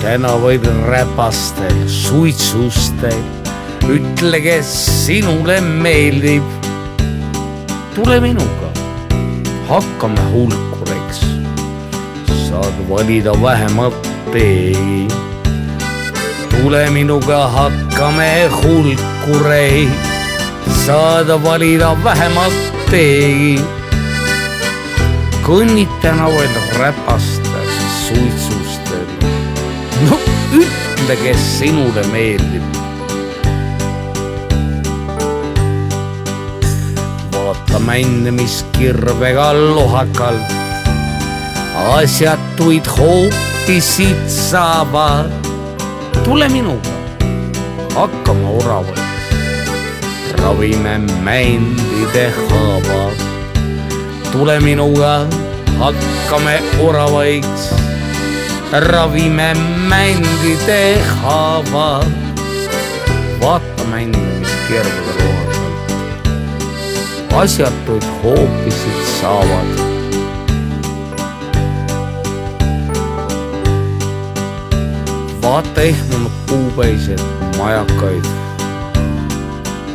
kõnnid tänavaid räpastel suitsustel. ütle, kes sinule meeldib. tule minuga, hakkame hulkuriks. saad valida vähemalt teegi. tule minuga, hakkame hulkureid. saad valida vähemalt teegi kõnnid tänavaid räpastel, suitsustel. No ütle, kes sinule meeldib. vaata männe, mis kirvega lohakalt asjatuid hoopisid saavad. tule minuga, hakkame oravaid, ravime mändide haavad tule minuga, hakkame oravaiks, ravime mändide haava. vaata mände, mis keeravad rohakalt, asjatuid hoopisid saavad. vaata ehmunud puupäised majakaid,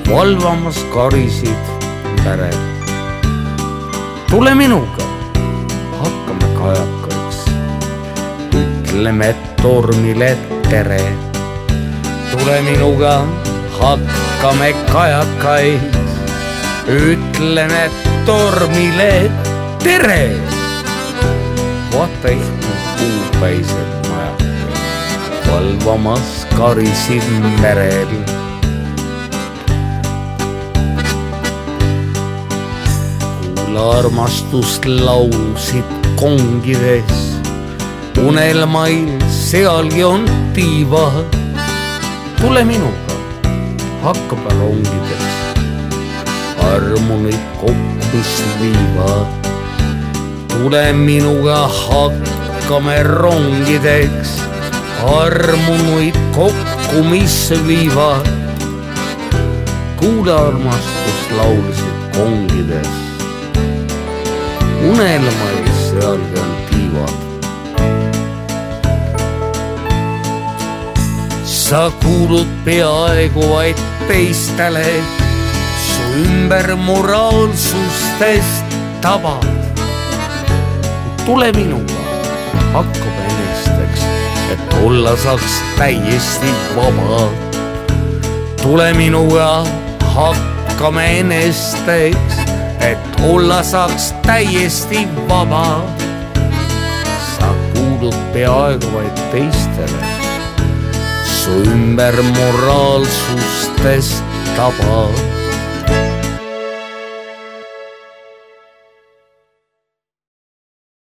valvamas karisid päred tule minuga, ütleme tormile tere. tule minuga, hakkame kajakaid. ütleme tormile tere. vaata ihme kuupäised majakaid, valvamas karisid merel armastust laulsid kongides. Unelmail sealgi on tiivad. tule minuga, hakkame rongideks. armunud kokkuvist viivad. tule minuga, hakkame rongideks. armunuid kokku, mis viivad. kuule armastust laulsid kongides unelmaid sealgi on tiivad. Sa kuulud peaaegu vaid teistele, su ümber moraalsustest tabab. tule minuga, hakkab enesteks, et olla saaks täiesti vaba. tule minuga, hakkame enesteks et olla saaks täiesti vaba. sa kuulud peaaegu vaid teistele, su ümber moraalsustest tabab